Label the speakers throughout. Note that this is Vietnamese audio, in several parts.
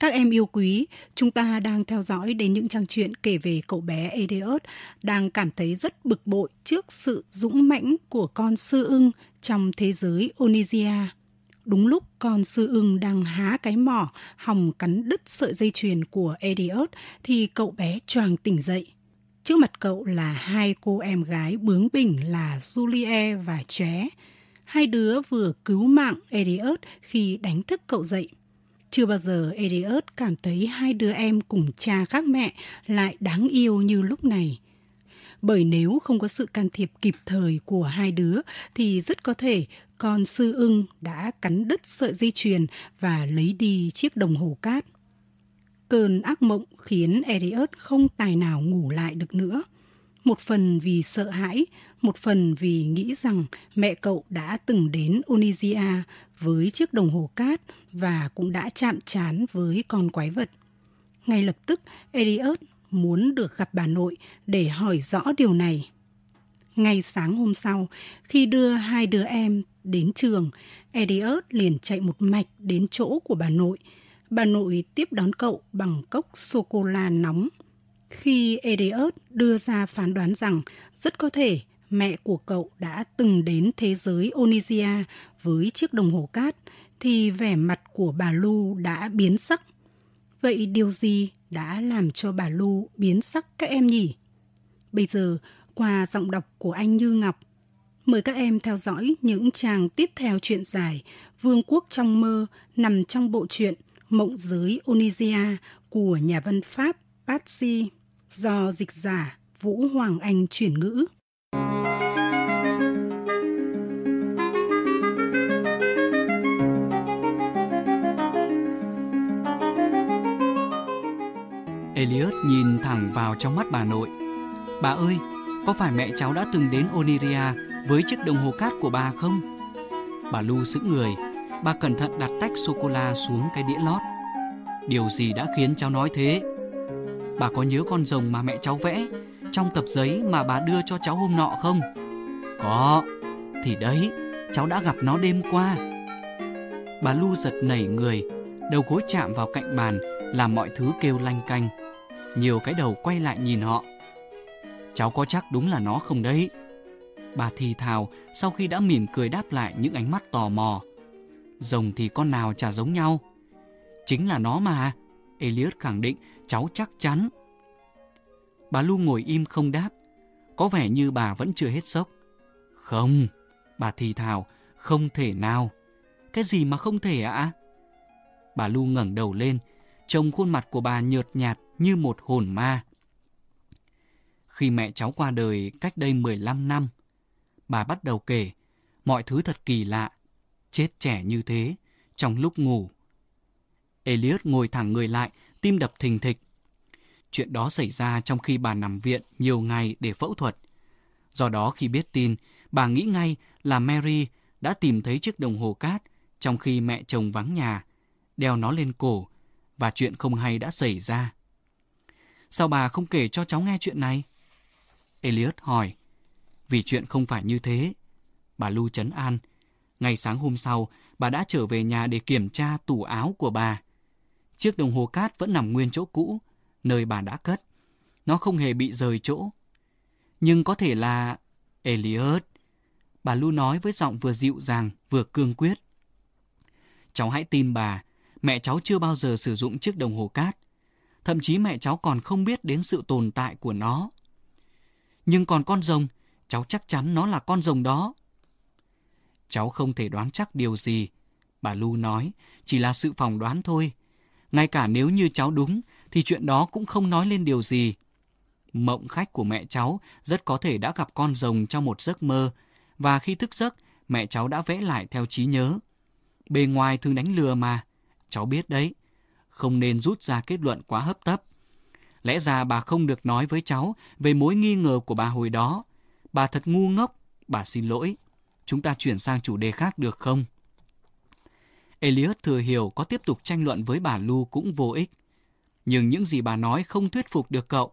Speaker 1: Các em yêu quý, chúng ta đang theo dõi đến những trang truyện kể về cậu bé Edeus đang cảm thấy rất bực bội trước sự dũng mãnh của con sư ưng trong thế giới Onisia. Đúng lúc con sư ưng đang há cái mỏ hòng cắn đứt sợi dây chuyền của Edeus thì cậu bé choàng tỉnh dậy. Trước mặt cậu là hai cô em gái bướng bỉnh là Julie và Ché. Hai đứa vừa cứu mạng Edeus khi đánh thức cậu dậy. Chưa bao giờ Eliot cảm thấy hai đứa em cùng cha khác mẹ lại đáng yêu như lúc này. Bởi nếu không có sự can thiệp kịp thời của hai đứa, thì rất có thể con sư ưng đã cắn đứt sợi dây chuyền và lấy đi chiếc đồng hồ cát. Cơn ác mộng khiến Eliot không tài nào ngủ lại được nữa. Một phần vì sợ hãi, một phần vì nghĩ rằng mẹ cậu đã từng đến Onisia với chiếc đồng hồ cát và cũng đã chạm trán với con quái vật. Ngay lập tức, Elliot muốn được gặp bà nội để hỏi rõ điều này. Ngay sáng hôm sau, khi đưa hai đứa em đến trường, Elliot liền chạy một mạch đến chỗ của bà nội. Bà nội tiếp đón cậu bằng cốc sô-cô-la nóng. Khi Eliot đưa ra phán đoán rằng rất có thể mẹ của cậu đã từng đến thế giới Onisia với chiếc đồng hồ cát, thì vẻ mặt của bà Lu đã biến sắc. Vậy điều gì đã làm cho bà Lu biến sắc các em nhỉ? Bây giờ, qua giọng đọc của anh Như Ngọc, mời các em theo dõi những trang tiếp theo chuyện dài Vương quốc trong mơ nằm trong bộ truyện Mộng giới Onisia của nhà văn Pháp Patsy do dịch giả Vũ Hoàng Anh chuyển ngữ.
Speaker 2: Elliot nhìn thẳng vào trong mắt bà nội. Bà ơi, có phải mẹ cháu đã từng đến Oniria với chiếc đồng hồ cát của bà không? Bà Lu sững người, bà cẩn thận đặt tách sô-cô-la xuống cái đĩa lót. Điều gì đã khiến cháu nói thế? Bà có nhớ con rồng mà mẹ cháu vẽ trong tập giấy mà bà đưa cho cháu hôm nọ không? Có, thì đấy, cháu đã gặp nó đêm qua. Bà Lu giật nảy người, đầu gối chạm vào cạnh bàn làm mọi thứ kêu lanh canh nhiều cái đầu quay lại nhìn họ. Cháu có chắc đúng là nó không đấy? Bà thì thào sau khi đã mỉm cười đáp lại những ánh mắt tò mò. Rồng thì con nào chả giống nhau. Chính là nó mà. Elliot khẳng định cháu chắc chắn. Bà Lu ngồi im không đáp. Có vẻ như bà vẫn chưa hết sốc. Không, bà thì thào, không thể nào. Cái gì mà không thể ạ? Bà Lu ngẩng đầu lên, trông khuôn mặt của bà nhợt nhạt như một hồn ma. Khi mẹ cháu qua đời cách đây 15 năm, bà bắt đầu kể mọi thứ thật kỳ lạ, chết trẻ như thế, trong lúc ngủ. Elliot ngồi thẳng người lại, tim đập thình thịch. Chuyện đó xảy ra trong khi bà nằm viện nhiều ngày để phẫu thuật. Do đó khi biết tin, bà nghĩ ngay là Mary đã tìm thấy chiếc đồng hồ cát trong khi mẹ chồng vắng nhà, đeo nó lên cổ và chuyện không hay đã xảy ra. Sao bà không kể cho cháu nghe chuyện này? Elliot hỏi. Vì chuyện không phải như thế. Bà Lu chấn an. Ngày sáng hôm sau, bà đã trở về nhà để kiểm tra tủ áo của bà. Chiếc đồng hồ cát vẫn nằm nguyên chỗ cũ, nơi bà đã cất. Nó không hề bị rời chỗ. Nhưng có thể là... Elliot. Bà Lu nói với giọng vừa dịu dàng, vừa cương quyết. Cháu hãy tin bà, mẹ cháu chưa bao giờ sử dụng chiếc đồng hồ cát. Thậm chí mẹ cháu còn không biết đến sự tồn tại của nó. Nhưng còn con rồng, cháu chắc chắn nó là con rồng đó. Cháu không thể đoán chắc điều gì. Bà Lu nói, chỉ là sự phỏng đoán thôi. Ngay cả nếu như cháu đúng, thì chuyện đó cũng không nói lên điều gì. Mộng khách của mẹ cháu rất có thể đã gặp con rồng trong một giấc mơ, và khi thức giấc, mẹ cháu đã vẽ lại theo trí nhớ. Bề ngoài thường đánh lừa mà, cháu biết đấy không nên rút ra kết luận quá hấp tấp. Lẽ ra bà không được nói với cháu về mối nghi ngờ của bà hồi đó. Bà thật ngu ngốc, bà xin lỗi. Chúng ta chuyển sang chủ đề khác được không? Elliot thừa hiểu có tiếp tục tranh luận với bà Lu cũng vô ích. Nhưng những gì bà nói không thuyết phục được cậu.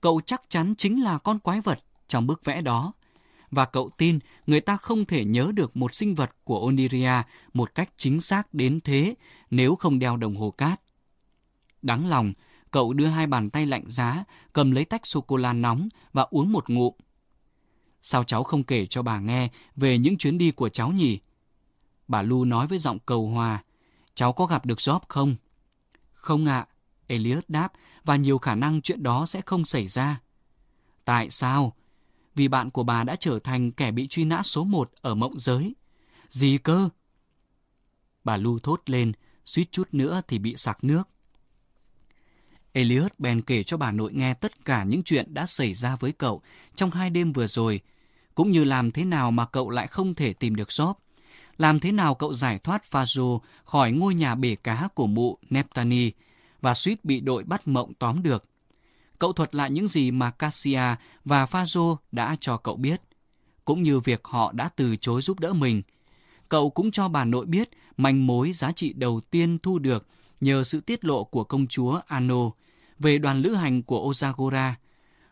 Speaker 2: Cậu chắc chắn chính là con quái vật trong bức vẽ đó. Và cậu tin người ta không thể nhớ được một sinh vật của Oniria một cách chính xác đến thế nếu không đeo đồng hồ cát. Đáng lòng, cậu đưa hai bàn tay lạnh giá, cầm lấy tách sô-cô-la nóng và uống một ngụm. Sao cháu không kể cho bà nghe về những chuyến đi của cháu nhỉ? Bà Lu nói với giọng cầu hòa. Cháu có gặp được Job không? Không ạ, Elliot đáp, và nhiều khả năng chuyện đó sẽ không xảy ra. Tại sao? Vì bạn của bà đã trở thành kẻ bị truy nã số một ở mộng giới. Gì cơ? Bà Lu thốt lên, suýt chút nữa thì bị sặc nước. Elliot bèn kể cho bà nội nghe tất cả những chuyện đã xảy ra với cậu trong hai đêm vừa rồi, cũng như làm thế nào mà cậu lại không thể tìm được Job. Làm thế nào cậu giải thoát Fajo khỏi ngôi nhà bể cá của mụ Neptani và suýt bị đội bắt mộng tóm được. Cậu thuật lại những gì mà Cassia và Fajo đã cho cậu biết, cũng như việc họ đã từ chối giúp đỡ mình. Cậu cũng cho bà nội biết manh mối giá trị đầu tiên thu được nhờ sự tiết lộ của công chúa Ano về đoàn lữ hành của Ozagora.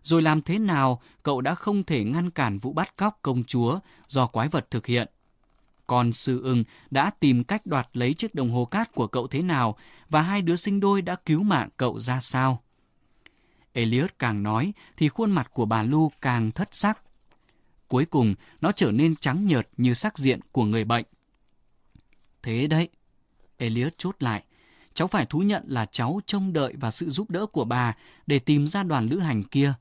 Speaker 2: Rồi làm thế nào cậu đã không thể ngăn cản vụ bắt cóc công chúa do quái vật thực hiện. Còn sư ưng đã tìm cách đoạt lấy chiếc đồng hồ cát của cậu thế nào và hai đứa sinh đôi đã cứu mạng cậu ra sao. Elliot càng nói thì khuôn mặt của bà Lu càng thất sắc. Cuối cùng, nó trở nên trắng nhợt như sắc diện của người bệnh. Thế đấy, Elliot chốt lại, cháu phải thú nhận là cháu trông đợi và sự giúp đỡ của bà để tìm ra đoàn lữ hành kia,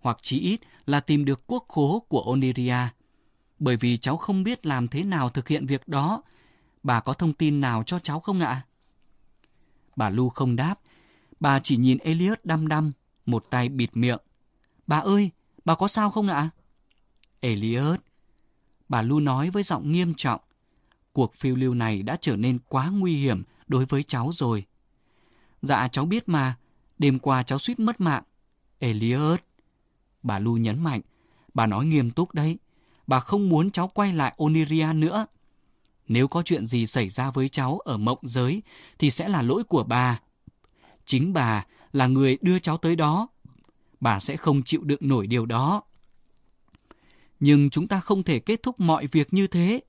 Speaker 2: hoặc chí ít là tìm được quốc khố của Oniria. Bởi vì cháu không biết làm thế nào thực hiện việc đó. Bà có thông tin nào cho cháu không ạ? Bà Lu không đáp. Bà chỉ nhìn Elliot đăm đăm, một tay bịt miệng. Bà ơi, bà có sao không ạ? Elliot. Bà Lu nói với giọng nghiêm trọng. Cuộc phiêu lưu này đã trở nên quá nguy hiểm đối với cháu rồi. Dạ cháu biết mà, đêm qua cháu suýt mất mạng. Elliot. Bà Lu nhấn mạnh, bà nói nghiêm túc đấy. Bà không muốn cháu quay lại Oniria nữa. Nếu có chuyện gì xảy ra với cháu ở mộng giới thì sẽ là lỗi của bà. Chính bà là người đưa cháu tới đó. Bà sẽ không chịu đựng nổi điều đó. Nhưng chúng ta không thể kết thúc mọi việc như thế.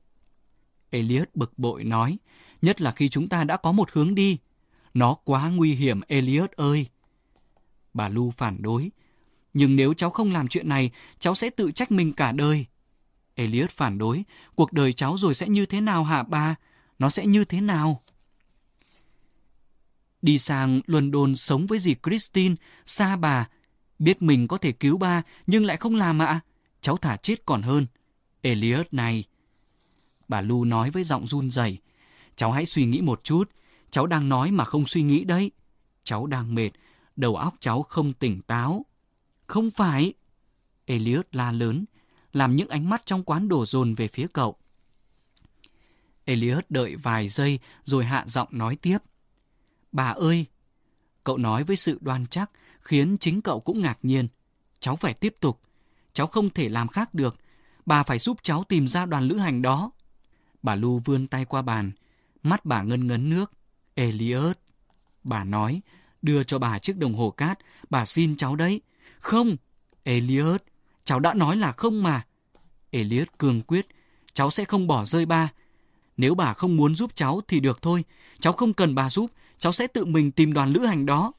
Speaker 2: Elliot bực bội nói, nhất là khi chúng ta đã có một hướng đi. Nó quá nguy hiểm, Elliot ơi. Bà Lu phản đối. Nhưng nếu cháu không làm chuyện này, cháu sẽ tự trách mình cả đời. Elliot phản đối. Cuộc đời cháu rồi sẽ như thế nào hả ba? Nó sẽ như thế nào? Đi sang London sống với dì Christine, xa bà. Biết mình có thể cứu ba, nhưng lại không làm ạ. Cháu thả chết còn hơn. Elliot này. Bà Lu nói với giọng run rẩy. Cháu hãy suy nghĩ một chút. Cháu đang nói mà không suy nghĩ đấy. Cháu đang mệt. Đầu óc cháu không tỉnh táo. Không phải. Elliot la lớn, làm những ánh mắt trong quán đổ dồn về phía cậu. Elliot đợi vài giây rồi hạ giọng nói tiếp. Bà ơi! Cậu nói với sự đoan chắc khiến chính cậu cũng ngạc nhiên. Cháu phải tiếp tục. Cháu không thể làm khác được. Bà phải giúp cháu tìm ra đoàn lữ hành đó. Bà Lu vươn tay qua bàn. Mắt bà ngân ngấn nước. Elliot! Bà nói, đưa cho bà chiếc đồng hồ cát. Bà xin cháu đấy. Không! Elliot! Cháu đã nói là không mà. Elliot cương quyết, cháu sẽ không bỏ rơi ba. Nếu bà không muốn giúp cháu thì được thôi. Cháu không cần bà giúp, cháu sẽ tự mình tìm đoàn lữ hành đó.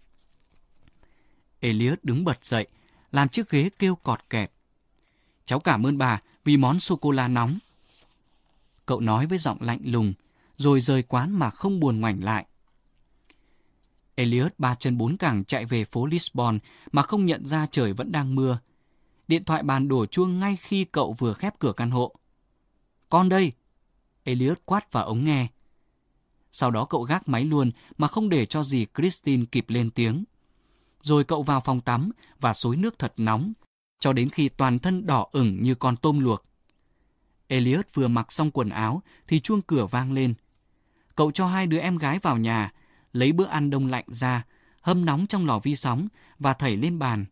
Speaker 2: Elliot đứng bật dậy, làm chiếc ghế kêu cọt kẹt. Cháu cảm ơn bà vì món sô-cô-la nóng. Cậu nói với giọng lạnh lùng, rồi rời quán mà không buồn ngoảnh lại. Elliot ba chân bốn cẳng chạy về phố Lisbon mà không nhận ra trời vẫn đang mưa. Điện thoại bàn đổ chuông ngay khi cậu vừa khép cửa căn hộ. Con đây! Elliot quát vào ống nghe. Sau đó cậu gác máy luôn mà không để cho gì Christine kịp lên tiếng. Rồi cậu vào phòng tắm và xối nước thật nóng, cho đến khi toàn thân đỏ ửng như con tôm luộc. Elliot vừa mặc xong quần áo thì chuông cửa vang lên. Cậu cho hai đứa em gái vào nhà, lấy bữa ăn đông lạnh ra, hâm nóng trong lò vi sóng và thảy lên bàn.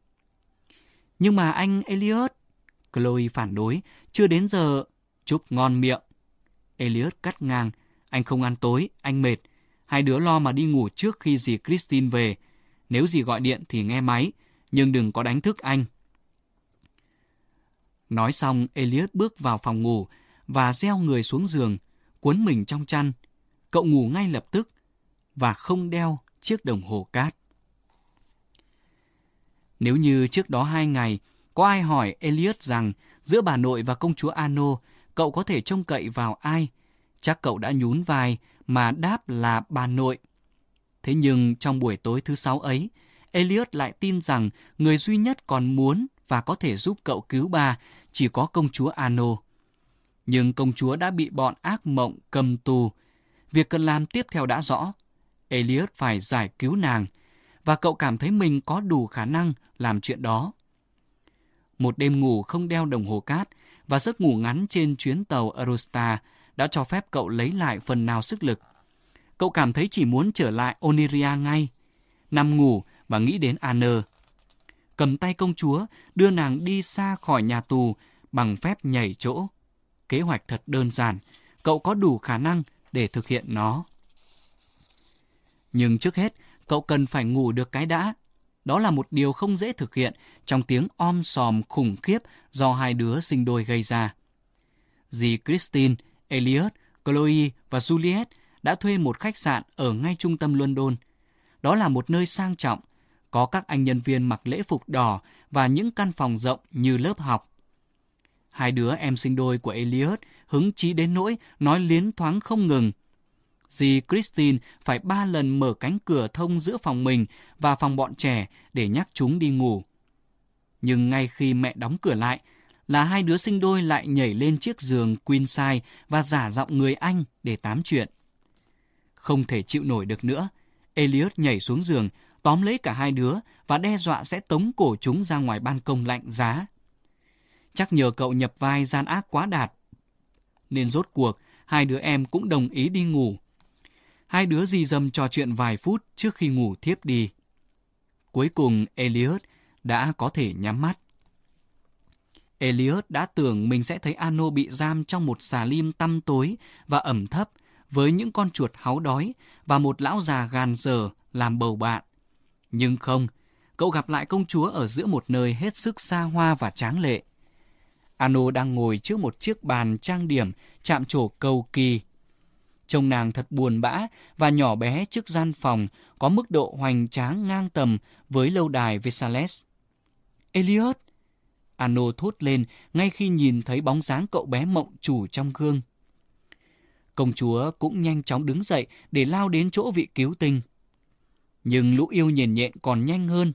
Speaker 2: Nhưng mà anh Elliot, Chloe phản đối, chưa đến giờ, chúc ngon miệng. Elliot cắt ngang, anh không ăn tối, anh mệt. Hai đứa lo mà đi ngủ trước khi dì Christine về. Nếu dì gọi điện thì nghe máy, nhưng đừng có đánh thức anh. Nói xong, Elliot bước vào phòng ngủ và gieo người xuống giường, cuốn mình trong chăn. Cậu ngủ ngay lập tức và không đeo chiếc đồng hồ cát. Nếu như trước đó hai ngày, có ai hỏi Elliot rằng giữa bà nội và công chúa Ano, cậu có thể trông cậy vào ai? Chắc cậu đã nhún vai mà đáp là bà nội. Thế nhưng trong buổi tối thứ sáu ấy, Elliot lại tin rằng người duy nhất còn muốn và có thể giúp cậu cứu bà chỉ có công chúa Ano. Nhưng công chúa đã bị bọn ác mộng cầm tù. Việc cần làm tiếp theo đã rõ. Elliot phải giải cứu nàng, và cậu cảm thấy mình có đủ khả năng làm chuyện đó. Một đêm ngủ không đeo đồng hồ cát và giấc ngủ ngắn trên chuyến tàu Eurostar đã cho phép cậu lấy lại phần nào sức lực. Cậu cảm thấy chỉ muốn trở lại Oniria ngay. Nằm ngủ và nghĩ đến Anne. Cầm tay công chúa, đưa nàng đi xa khỏi nhà tù bằng phép nhảy chỗ. Kế hoạch thật đơn giản, cậu có đủ khả năng để thực hiện nó. Nhưng trước hết, cậu cần phải ngủ được cái đã. Đó là một điều không dễ thực hiện trong tiếng om sòm khủng khiếp do hai đứa sinh đôi gây ra. Dì Christine, Elliot, Chloe và Juliet đã thuê một khách sạn ở ngay trung tâm London. Đó là một nơi sang trọng, có các anh nhân viên mặc lễ phục đỏ và những căn phòng rộng như lớp học. Hai đứa em sinh đôi của Elliot hứng chí đến nỗi nói liến thoáng không ngừng. Dì Christine phải ba lần mở cánh cửa thông giữa phòng mình và phòng bọn trẻ để nhắc chúng đi ngủ. Nhưng ngay khi mẹ đóng cửa lại, là hai đứa sinh đôi lại nhảy lên chiếc giường queen size và giả giọng người Anh để tám chuyện. Không thể chịu nổi được nữa, Elliot nhảy xuống giường, tóm lấy cả hai đứa và đe dọa sẽ tống cổ chúng ra ngoài ban công lạnh giá. Chắc nhờ cậu nhập vai gian ác quá đạt. Nên rốt cuộc, hai đứa em cũng đồng ý đi ngủ. Hai đứa dì dầm trò chuyện vài phút trước khi ngủ thiếp đi. Cuối cùng, Elliot đã có thể nhắm mắt. Elliot đã tưởng mình sẽ thấy Ano bị giam trong một xà lim tăm tối và ẩm thấp với những con chuột háu đói và một lão già gàn dở làm bầu bạn. Nhưng không, cậu gặp lại công chúa ở giữa một nơi hết sức xa hoa và tráng lệ. Ano đang ngồi trước một chiếc bàn trang điểm chạm trổ cầu kỳ. Trông nàng thật buồn bã và nhỏ bé trước gian phòng có mức độ hoành tráng ngang tầm với lâu đài Vesales. Elliot! Ano thốt lên ngay khi nhìn thấy bóng dáng cậu bé mộng chủ trong gương. Công chúa cũng nhanh chóng đứng dậy để lao đến chỗ vị cứu tinh. Nhưng lũ yêu nhền nhện còn nhanh hơn.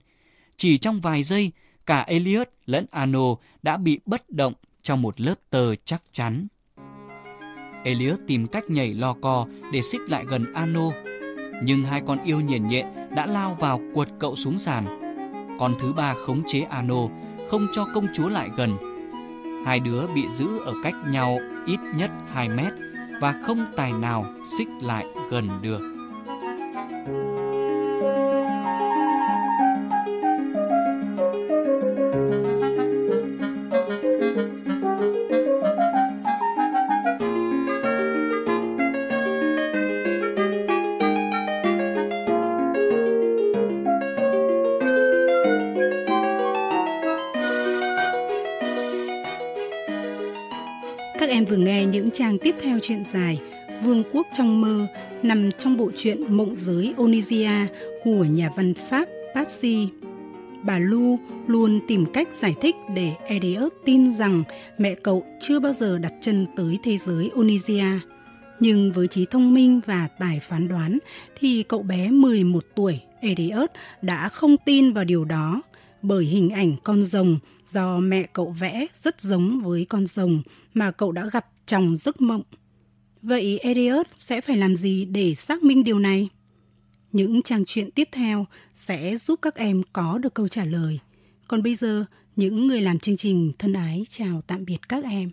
Speaker 2: Chỉ trong vài giây, cả Elliot lẫn Ano đã bị bất động trong một lớp tờ chắc chắn. Elliot tìm cách nhảy lò co để xích lại gần Ano. Nhưng hai con yêu nhìn nhện đã lao vào quật cậu xuống sàn. Con thứ ba khống chế Ano, không cho công chúa lại gần. Hai đứa bị giữ ở cách nhau ít nhất 2 mét và không tài nào xích lại gần được.
Speaker 1: Các em vừa nghe những trang tiếp theo chuyện dài Vương quốc trong mơ nằm trong bộ truyện Mộng giới Onisia của nhà văn Pháp Patsy. Bà Lu luôn tìm cách giải thích để Eliot tin rằng mẹ cậu chưa bao giờ đặt chân tới thế giới Onisia. Nhưng với trí thông minh và tài phán đoán thì cậu bé 11 tuổi Eliot đã không tin vào điều đó bởi hình ảnh con rồng do mẹ cậu vẽ rất giống với con rồng mà cậu đã gặp trong giấc mộng. Vậy Eliot sẽ phải làm gì để xác minh điều này? Những trang truyện tiếp theo sẽ giúp các em có được câu trả lời. Còn bây giờ, những người làm chương trình thân ái chào tạm biệt các em.